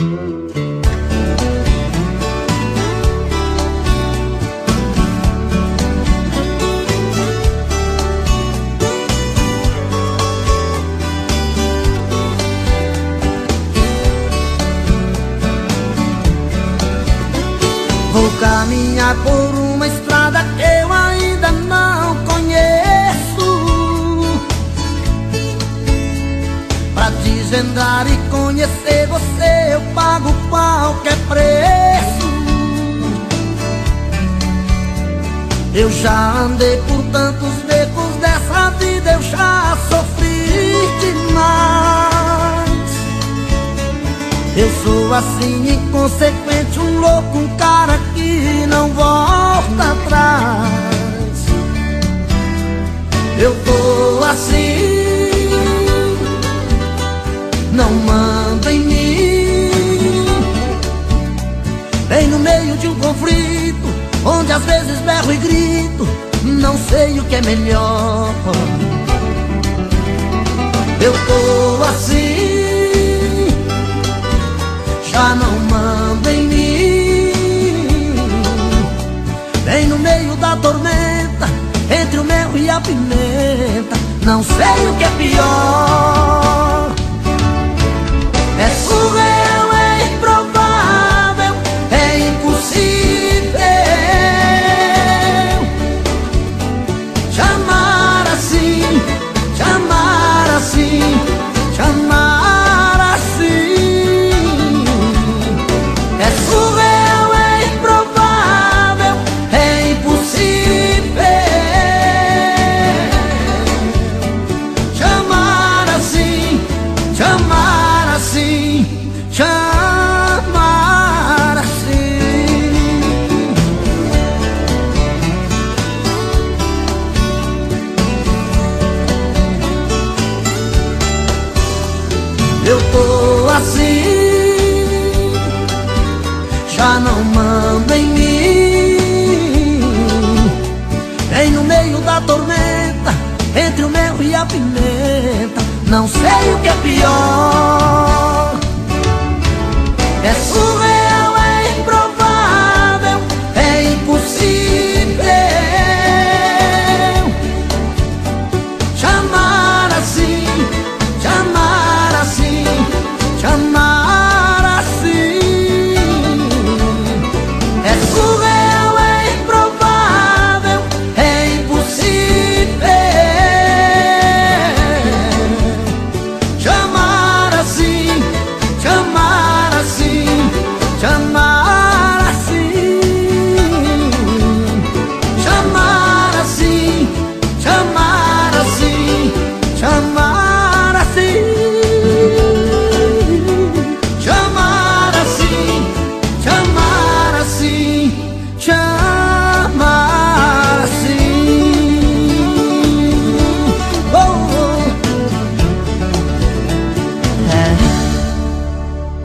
Vou caminhar por uma desvendar e conhecer você eu pago qualquer preço. Eu já andei por tantos becos dessa vida, eu já sofri demais. Eu sou assim inconsequente, um louco, um cara que não volta atrás. Eu tô assim, de um conflito, onde às vezes berro e grito Não sei o que é melhor. Eu tô assim já não manda em mim. Bem no meio da tormenta Entre o mel e a pimenta Não sei o que é pior assim, te amar assim. Eu tô assim já não manda em mim. Bem no meio da tormenta Entre o mel e a pimenta. Não sei o que é pior é sua